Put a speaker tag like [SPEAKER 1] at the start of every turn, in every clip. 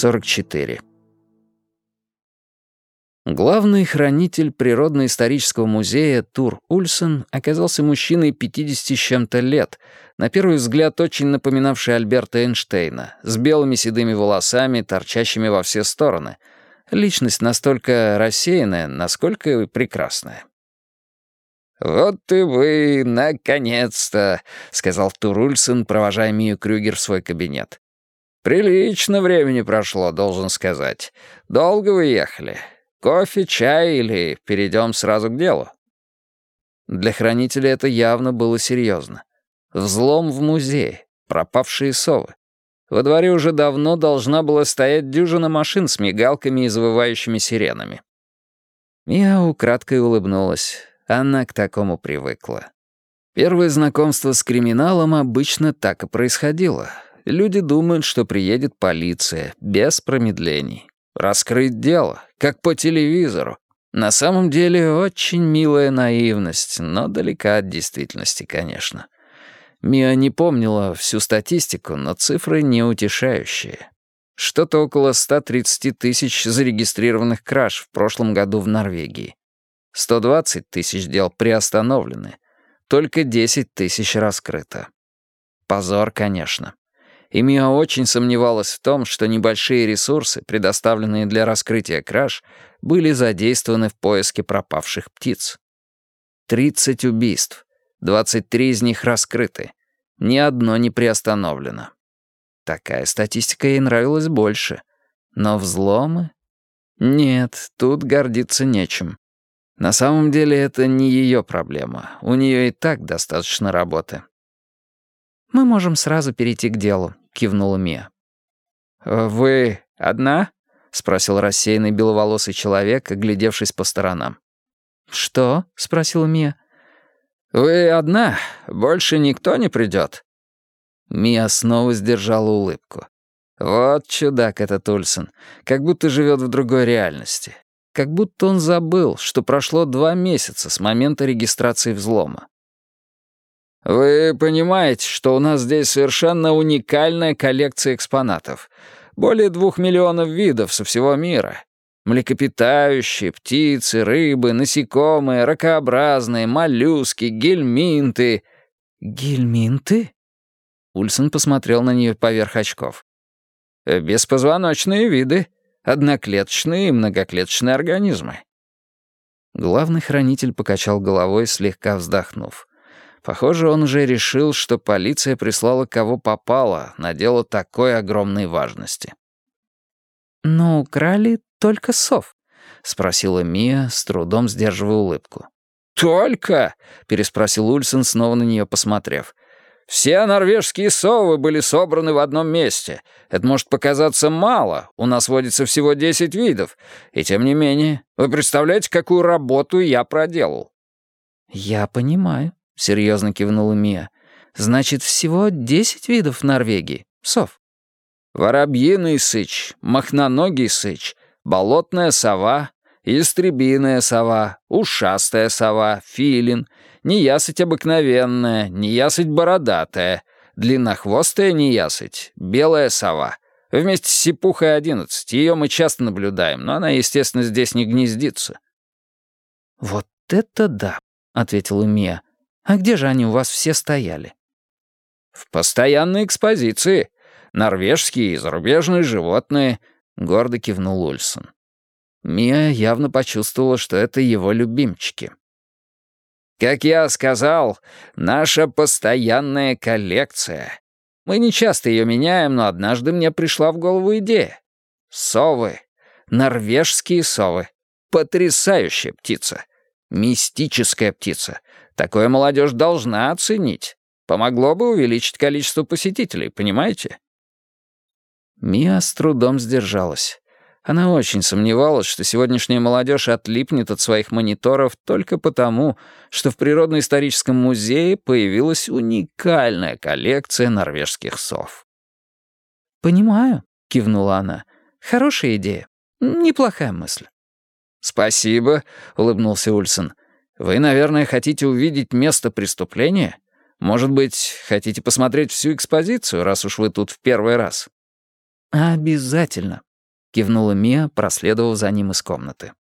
[SPEAKER 1] 44. Главный хранитель Природно-исторического музея Тур Ульсен оказался мужчиной 50 с чем-то лет, на первый взгляд очень напоминавший Альберта Эйнштейна, с белыми седыми волосами, торчащими во все стороны. Личность настолько рассеянная, насколько прекрасная. «Вот и вы, наконец-то», — сказал Тур Ульсен, провожая Мию Крюгер в свой кабинет. «Прилично времени прошло, должен сказать. Долго вы ехали? Кофе, чай или перейдем сразу к делу?» Для хранителя это явно было серьезно. Взлом в музее, пропавшие совы. Во дворе уже давно должна была стоять дюжина машин с мигалками и завывающими сиренами. Мия украдкой улыбнулась. Она к такому привыкла. Первое знакомство с криминалом обычно так и происходило — Люди думают, что приедет полиция, без промедлений. Раскрыть дело, как по телевизору. На самом деле очень милая наивность, но далека от действительности, конечно. Мия не помнила всю статистику, но цифры неутешающие. Что-то около 130 тысяч зарегистрированных краж в прошлом году в Норвегии. 120 тысяч дел приостановлены. Только 10 тысяч раскрыто. Позор, конечно и Миа очень сомневалась в том, что небольшие ресурсы, предоставленные для раскрытия краж, были задействованы в поиске пропавших птиц. 30 убийств, 23 из них раскрыты, ни одно не приостановлено. Такая статистика ей нравилась больше. Но взломы? Нет, тут гордиться нечем. На самом деле это не ее проблема. У нее и так достаточно работы. «Мы можем сразу перейти к делу», — кивнула Мия. «Э, «Вы одна?» — спросил рассеянный беловолосый человек, оглядевшись по сторонам. «Что?» — спросила Мия. «Вы одна? Больше никто не придет?» Мия снова сдержала улыбку. «Вот чудак этот Ульсен, как будто живет в другой реальности. Как будто он забыл, что прошло два месяца с момента регистрации взлома. Вы понимаете, что у нас здесь совершенно уникальная коллекция экспонатов. Более двух миллионов видов со всего мира. Млекопитающие, птицы, рыбы, насекомые, ракообразные, моллюски, гельминты. Гельминты? Ульсон посмотрел на нее поверх очков. Беспозвоночные виды, одноклеточные и многоклеточные организмы. Главный хранитель покачал головой, слегка вздохнув. Похоже, он уже решил, что полиция прислала кого попало на дело такой огромной важности. «Но украли только сов», — спросила Мия, с трудом сдерживая улыбку. «Только?» — переспросил Ульсен, снова на нее посмотрев. «Все норвежские совы были собраны в одном месте. Это может показаться мало, у нас водится всего десять видов. И тем не менее, вы представляете, какую работу я проделал?» «Я понимаю», — серьезно кивнула Мия. «Значит, всего десять видов в Норвегии. Сов». «Воробьиный сыч, махноногий сыч, болотная сова, истребиная сова, ушастая сова, филин, неясыть обыкновенная, неясыть бородатая, длиннохвостая неясыть, белая сова». Вместе с сипухой одиннадцать. Ее мы часто наблюдаем, но она, естественно, здесь не гнездится». «Вот это да», — ответила Мия. А где же они у вас все стояли?» «В постоянной экспозиции. Норвежские и зарубежные животные», — гордо кивнул Ульсон. Мия явно почувствовала, что это его любимчики. «Как я сказал, наша постоянная коллекция. Мы не часто ее меняем, но однажды мне пришла в голову идея. Совы. Норвежские совы. Потрясающая птица. Мистическая птица. Такое молодежь должна оценить. Помогло бы увеличить количество посетителей, понимаете? Мия с трудом сдержалась. Она очень сомневалась, что сегодняшняя молодежь отлипнет от своих мониторов только потому, что в Природно-историческом музее появилась уникальная коллекция норвежских сов. «Понимаю», — кивнула она. «Хорошая идея. Неплохая мысль». «Спасибо», — улыбнулся Ульсон. «Вы, наверное, хотите увидеть место преступления? Может быть, хотите посмотреть всю экспозицию, раз уж вы тут в первый раз?» «Обязательно», — кивнула Мия, проследовав за ним из комнаты.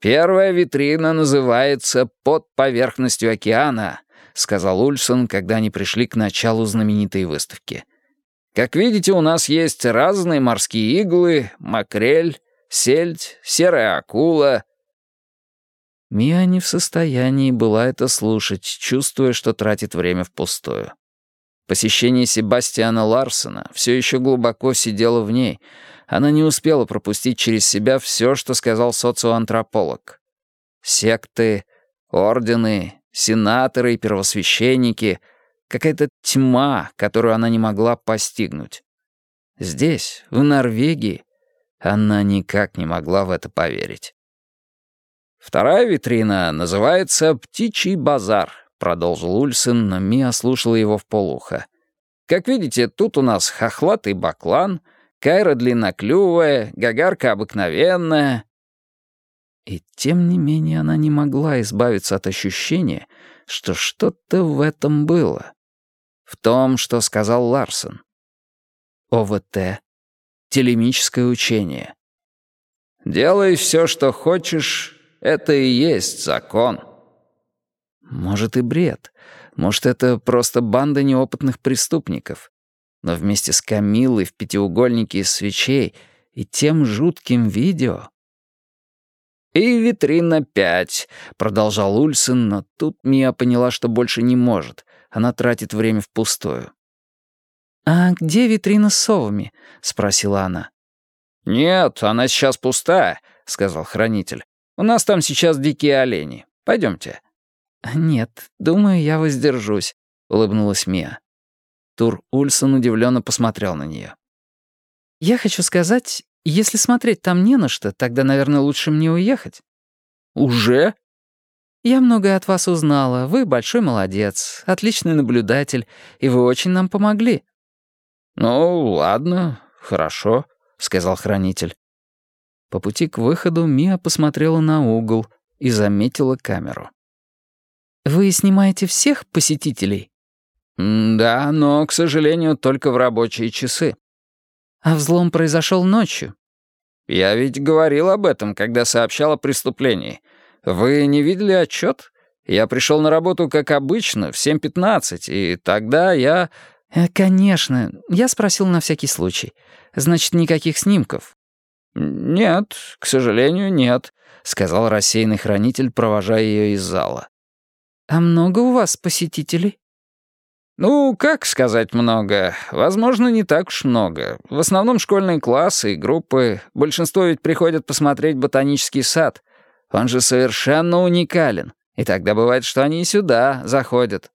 [SPEAKER 2] «Первая витрина называется «Под поверхностью океана», — сказал Ульсон, когда они пришли к началу знаменитой выставки. «Как видите, у нас есть разные морские иглы, макрель, сельдь, серая акула».
[SPEAKER 1] Мия не в состоянии была это слушать, чувствуя, что тратит время впустую. Посещение Себастьяна Ларсона все еще глубоко сидело в ней. Она не успела пропустить через себя все, что сказал социоантрополог. Секты, ордены, сенаторы и первосвященники — какая-то тьма, которую она не могла постигнуть. Здесь, в Норвегии, она никак не могла в это поверить.
[SPEAKER 2] Вторая витрина называется «Птичий базар», — продолжил Ульсен, но Мия слушала его в полухо. «Как видите, тут у нас хохлатый баклан, кайра длинноклювая, гагарка обыкновенная».
[SPEAKER 1] И тем не менее она не могла избавиться от ощущения, что что-то в этом было. В том, что сказал Ларсон. ОВТ. Телемическое учение.
[SPEAKER 2] «Делай все, что хочешь, это и есть закон».
[SPEAKER 1] Может и бред. Может, это просто банда неопытных преступников. Но вместе с Камилой в пятиугольнике из свечей и тем жутким видео...
[SPEAKER 2] «И витрина пять», — продолжал Ульсен, но тут Мия поняла, что больше не может. Она тратит время впустую.
[SPEAKER 1] «А где витрина с совами?» — спросила она.
[SPEAKER 2] «Нет, она сейчас пустая», — сказал хранитель. У нас там сейчас дикие олени. Пойдемте».
[SPEAKER 1] «Нет, думаю, я воздержусь», — улыбнулась Мия. Тур Ульсон удивленно посмотрел на нее. «Я хочу сказать, если смотреть там не на что, тогда, наверное, лучше мне уехать».
[SPEAKER 2] «Уже?»
[SPEAKER 1] «Я многое от вас узнала. Вы большой молодец, отличный наблюдатель, и вы очень нам помогли».
[SPEAKER 2] «Ну, ладно, хорошо», — сказал хранитель.
[SPEAKER 1] По пути к выходу Мия посмотрела на угол и заметила камеру. «Вы снимаете всех посетителей?»
[SPEAKER 2] «Да, но, к сожалению, только в рабочие часы».
[SPEAKER 1] «А взлом произошел ночью?»
[SPEAKER 2] «Я ведь говорил об этом, когда сообщал о преступлении. Вы не видели отчет? Я пришел на работу, как обычно, в 7.15, и тогда я...»
[SPEAKER 1] «Э, «Конечно. Я спросил на всякий случай. Значит, никаких снимков.
[SPEAKER 2] «Нет, к сожалению, нет», — сказал рассеянный хранитель, провожая ее из зала.
[SPEAKER 1] «А много у вас посетителей?»
[SPEAKER 2] «Ну, как сказать много? Возможно, не так уж много. В основном школьные классы и группы. Большинство ведь приходят посмотреть ботанический сад. Он же совершенно уникален. И тогда бывает, что они и сюда заходят».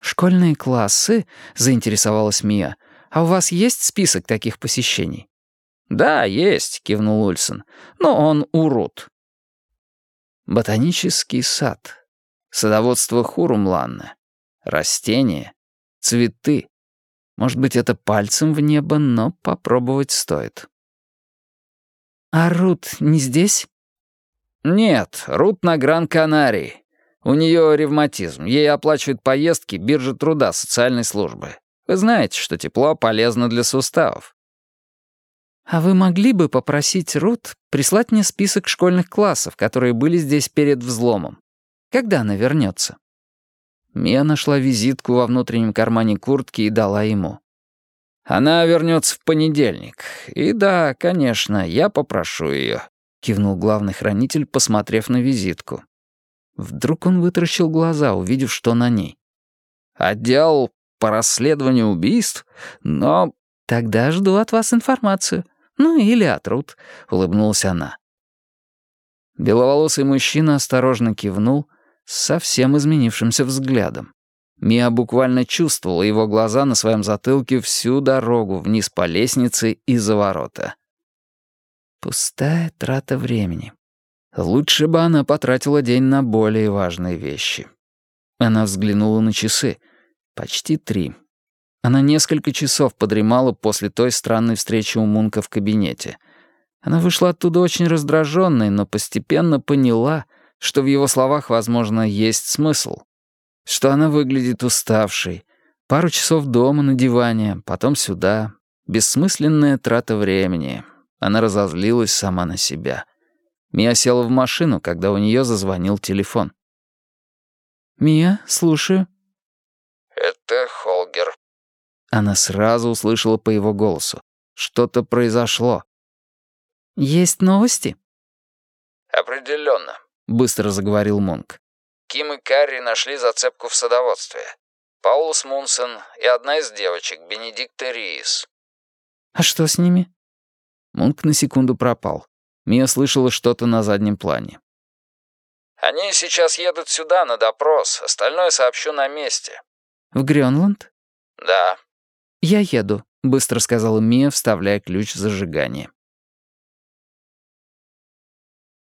[SPEAKER 1] «Школьные классы?» — заинтересовалась Мия. «А у вас есть список таких посещений?»
[SPEAKER 2] «Да, есть», — кивнул Ульсон. «Но он урод».
[SPEAKER 1] Ботанический сад. Садоводство Хурумланна. Растения. Цветы. Может быть, это пальцем в небо, но попробовать стоит. «А Рут не здесь?»
[SPEAKER 2] «Нет, Рут на Гран-Канарии. У нее ревматизм. Ей оплачивают поездки биржа труда социальной службы. Вы знаете, что тепло полезно для суставов.
[SPEAKER 1] «А вы могли бы попросить Рут прислать мне список школьных классов, которые были здесь перед взломом? Когда она вернется?» Мия нашла визитку во внутреннем кармане куртки и дала ему.
[SPEAKER 2] «Она вернется в понедельник. И да, конечно, я попрошу ее», — кивнул главный хранитель, посмотрев на визитку.
[SPEAKER 1] Вдруг он вытаращил глаза, увидев, что на ней.
[SPEAKER 2] «Отдел по расследованию убийств? Но...»
[SPEAKER 1] «Тогда жду от вас информацию. «Ну, или отрут», — улыбнулась она. Беловолосый мужчина осторожно кивнул с совсем изменившимся взглядом. Мия буквально чувствовала его глаза на своем затылке всю дорогу вниз по лестнице и за ворота. Пустая трата времени. Лучше бы она потратила день на более важные вещи. Она взглянула на часы. Почти три. Она несколько часов подремала после той странной встречи у Мунка в кабинете. Она вышла оттуда очень раздраженной, но постепенно поняла, что в его словах, возможно, есть смысл. Что она выглядит уставшей. Пару часов дома на диване, потом сюда. Бессмысленная трата времени. Она разозлилась сама на себя. Мия села в машину, когда у нее зазвонил телефон. «Мия, слушаю».
[SPEAKER 2] «Это Холгер».
[SPEAKER 1] Она сразу услышала по его голосу. Что-то произошло. «Есть новости?»
[SPEAKER 2] «Определенно», —
[SPEAKER 1] быстро заговорил Монк.
[SPEAKER 2] «Ким и Карри нашли зацепку в садоводстве. Паулус Мунсен и одна из девочек, Бенедикта Риис».
[SPEAKER 1] «А что с ними?» Мунк на секунду пропал. Мия слышала что-то на заднем плане.
[SPEAKER 2] «Они сейчас едут сюда на допрос, остальное сообщу на месте».
[SPEAKER 1] «В Грёнланд?»
[SPEAKER 2] «Да».
[SPEAKER 1] «Я еду», — быстро сказала Мия, вставляя ключ в зажигание.